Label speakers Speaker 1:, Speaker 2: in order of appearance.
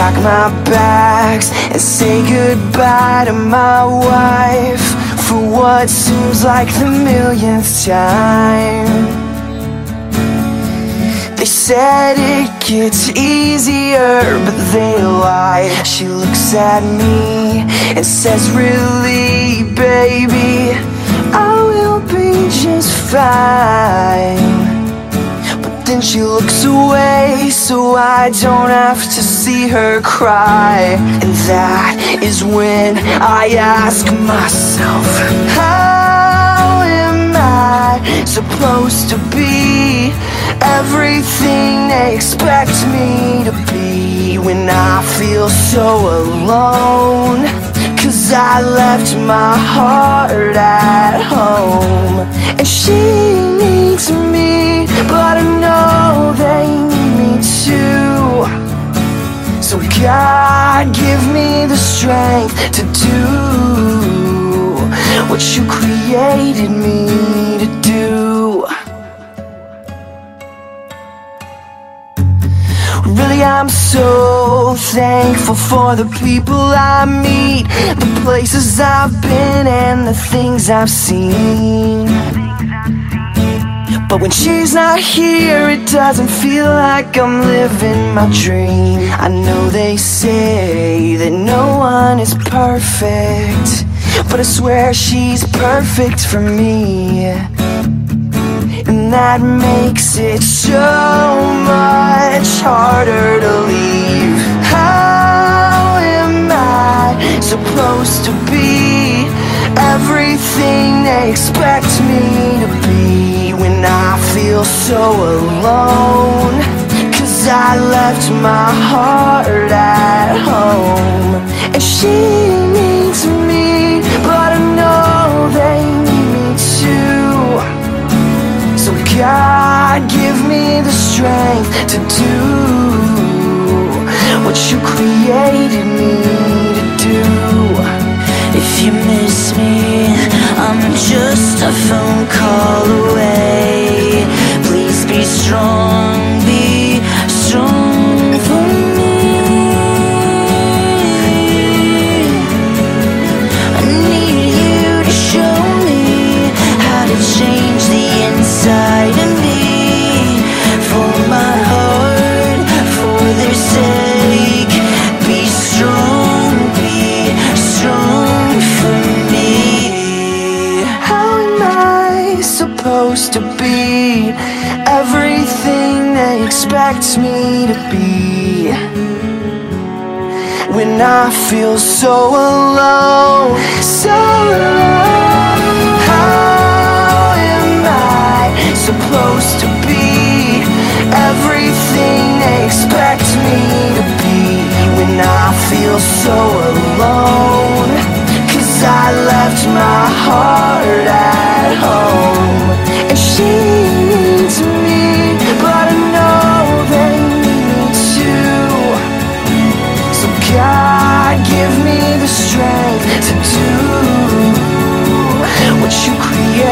Speaker 1: pack my bags and say goodbye to my wife for what seems like the millionth time. They said it gets easier, but they lied. She looks at me and says, Really, baby, I will be just fine. Then she looks away so I don't have to see her cry. And that is when I ask myself, How am I supposed to be? everything they expect me to be when I feel so alone. Cause I left my heart at home. And she God, give me the strength to do what you created me to do. Really, I'm so thankful for the people I meet, the places I've been, and the things I've seen. When she's not here, it doesn't feel like I'm living my dream. I know they say that no one is perfect, but I swear she's perfect for me. And that makes it so much harder to leave. How am I supposed to be everything they expect me to be when I feel so alone? Cause I left my heart at home. And she needs me, but I know they need me too. So God, give me the strength to do what you created me to do.
Speaker 2: If you miss me, I'm just a phone
Speaker 1: supposed to be everything they expect me to be? When I feel so alone, so alone. you create.